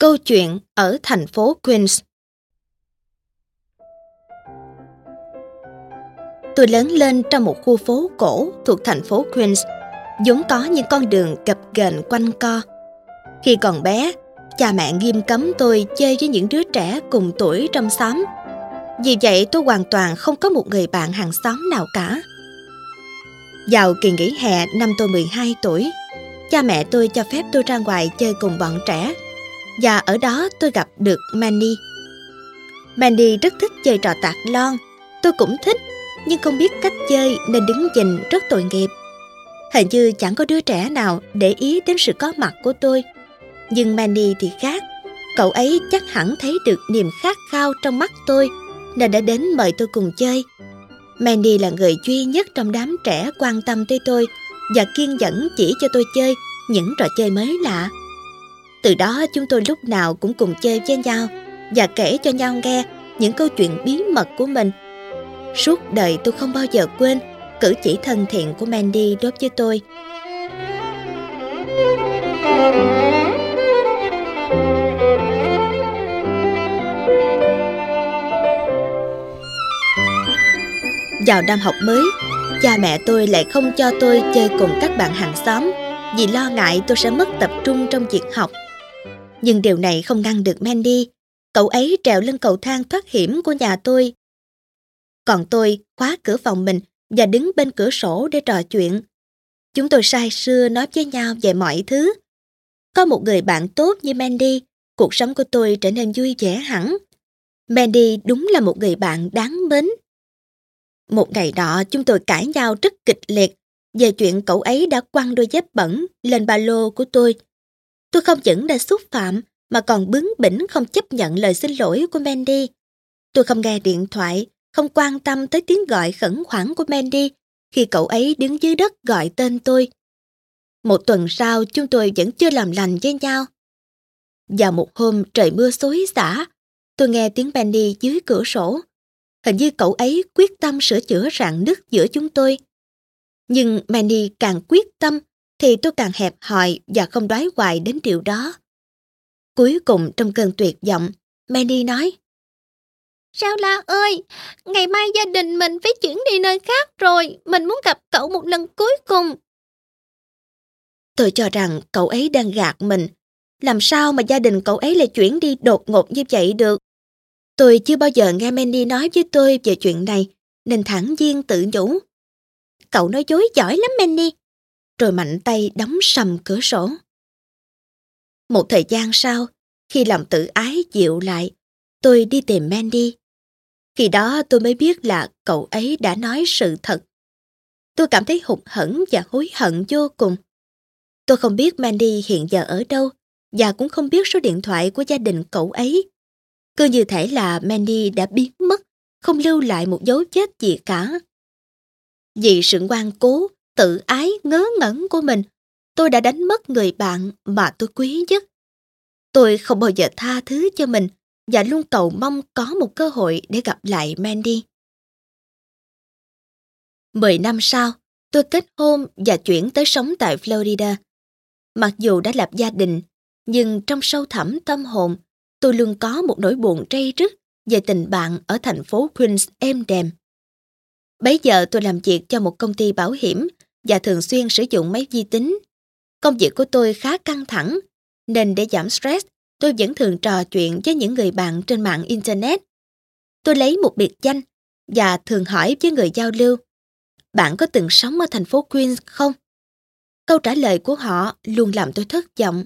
Câu chuyện ở thành phố Queens Tôi lớn lên trong một khu phố cổ thuộc thành phố Queens, vốn có những con đường gập ghềnh quanh co. Khi còn bé, cha mẹ nghiêm cấm tôi chơi với những đứa trẻ cùng tuổi trong xóm. Vì vậy tôi hoàn toàn không có một người bạn hàng xóm nào cả. Vào kỳ nghỉ hè năm tôi 12 tuổi, cha mẹ tôi cho phép tôi ra ngoài chơi cùng bọn trẻ và ở đó tôi gặp được Manny. Mandy rất thích chơi trò tạc lon, tôi cũng thích, nhưng không biết cách chơi nên đứng nhìn rất tội nghiệp. Hình như chẳng có đứa trẻ nào để ý đến sự có mặt của tôi. Nhưng Mandy thì khác, cậu ấy chắc hẳn thấy được niềm khát khao trong mắt tôi nên đã đến mời tôi cùng chơi. Mandy là người duy nhất trong đám trẻ quan tâm tới tôi và kiên nhẫn chỉ cho tôi chơi những trò chơi mới lạ. Từ đó chúng tôi lúc nào cũng cùng chơi với nhau và kể cho nhau nghe những câu chuyện bí mật của mình. Suốt đời tôi không bao giờ quên cử chỉ thân thiện của Mandy đối với tôi. Vào năm học mới, cha mẹ tôi lại không cho tôi chơi cùng các bạn hàng xóm vì lo ngại tôi sẽ mất tập trung trong việc học. Nhưng điều này không ngăn được Mandy. Cậu ấy trèo lên cầu thang thoát hiểm của nhà tôi. Còn tôi khóa cửa phòng mình và đứng bên cửa sổ để trò chuyện. Chúng tôi say sưa nói với nhau về mọi thứ. Có một người bạn tốt như Mandy, cuộc sống của tôi trở nên vui vẻ hẳn. Mandy đúng là một người bạn đáng mến. Một ngày nọ chúng tôi cãi nhau rất kịch liệt về chuyện cậu ấy đã quăng đôi dép bẩn lên ba lô của tôi. Tôi không những đã xúc phạm mà còn bướng bỉnh không chấp nhận lời xin lỗi của Mandy. Tôi không nghe điện thoại, không quan tâm tới tiếng gọi khẩn khoản của Mandy khi cậu ấy đứng dưới đất gọi tên tôi. Một tuần sau chúng tôi vẫn chưa làm lành với nhau. Vào một hôm trời mưa xối xả, tôi nghe tiếng Mandy dưới cửa sổ. Hình như cậu ấy quyết tâm sửa chữa rạn nứt giữa chúng tôi. Nhưng Mandy càng quyết tâm thì tôi càng hẹp hòi và không đoái hoài đến điều đó. Cuối cùng trong cơn tuyệt vọng, Manny nói Sao La ơi, ngày mai gia đình mình phải chuyển đi nơi khác rồi, mình muốn gặp cậu một lần cuối cùng. Tôi cho rằng cậu ấy đang gạt mình. Làm sao mà gia đình cậu ấy lại chuyển đi đột ngột như vậy được? Tôi chưa bao giờ nghe Mandy nói với tôi về chuyện này, nên thẳng nhiên tự nhủ. Cậu nói dối giỏi lắm Mandy. Rồi mạnh tay đóng sầm cửa sổ. Một thời gian sau, khi lòng tự ái dịu lại, tôi đi tìm Mandy. Khi đó tôi mới biết là cậu ấy đã nói sự thật. Tôi cảm thấy hụt hẫng và hối hận vô cùng. Tôi không biết Mandy hiện giờ ở đâu và cũng không biết số điện thoại của gia đình cậu ấy. Cứ như thể là Mandy đã biến mất, không lưu lại một dấu vết gì cả. Vì sự ngoan cố, tự ái, ngớ ngẩn của mình, tôi đã đánh mất người bạn mà tôi quý nhất. Tôi không bao giờ tha thứ cho mình và luôn cầu mong có một cơ hội để gặp lại Mandy. Mười năm sau, tôi kết hôn và chuyển tới sống tại Florida. Mặc dù đã lập gia đình, nhưng trong sâu thẳm tâm hồn, tôi luôn có một nỗi buồn trây rứt về tình bạn ở thành phố Queens êm đềm. Bấy giờ tôi làm việc cho một công ty bảo hiểm và thường xuyên sử dụng máy vi tính. Công việc của tôi khá căng thẳng, nên để giảm stress, tôi vẫn thường trò chuyện với những người bạn trên mạng Internet. Tôi lấy một biệt danh và thường hỏi với người giao lưu, bạn có từng sống ở thành phố Queens không? Câu trả lời của họ luôn làm tôi thất vọng.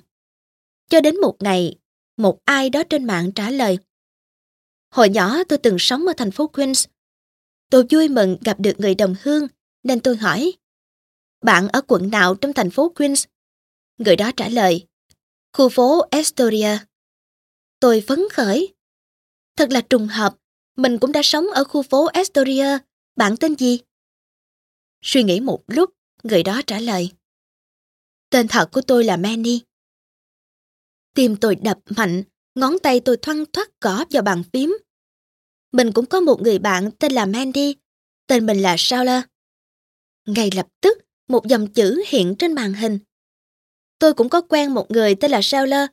Cho đến một ngày, một ai đó trên mạng trả lời, Hồi nhỏ tôi từng sống ở thành phố Queens Tôi vui mừng gặp được người đồng hương, nên tôi hỏi, bạn ở quận nào trong thành phố Queens? Người đó trả lời, khu phố Astoria. Tôi phấn khởi. Thật là trùng hợp, mình cũng đã sống ở khu phố Astoria. Bạn tên gì? Suy nghĩ một lúc, người đó trả lời. Tên thật của tôi là Manny. Tim tôi đập mạnh, ngón tay tôi thoăn thoắt gõ vào bàn phím. Mình cũng có một người bạn tên là Mandy, tên mình là Saula. Ngay lập tức, một dòng chữ hiện trên màn hình. Tôi cũng có quen một người tên là Saula.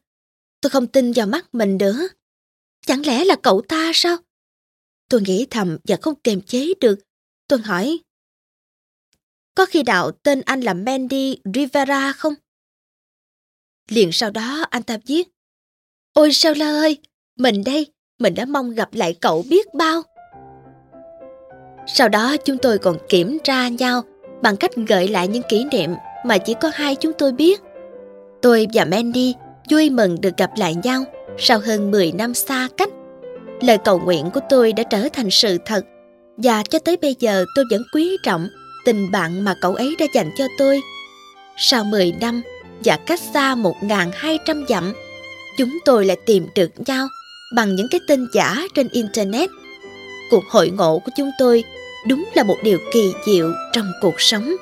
Tôi không tin vào mắt mình nữa. Chẳng lẽ là cậu ta sao? Tôi nghĩ thầm và không kềm chế được. Tôi hỏi, có khi đạo tên anh là Mandy Rivera không? Liền sau đó anh ta viết, Ôi sao Lơ ơi, mình đây, mình đã mong gặp lại cậu biết bao. Sau đó chúng tôi còn kiểm tra nhau bằng cách gợi lại những kỷ niệm mà chỉ có hai chúng tôi biết. Tôi và Mandy vui mừng được gặp lại nhau sau hơn 10 năm xa cách. Lời cầu nguyện của tôi đã trở thành sự thật và cho tới bây giờ tôi vẫn quý trọng tình bạn mà cậu ấy đã dành cho tôi. Sau 10 năm và cách xa 1.200 dặm, chúng tôi lại tìm được nhau bằng những cái tin giả trên Internet. Cuộc hội ngộ của chúng tôi đúng là một điều kỳ diệu trong cuộc sống.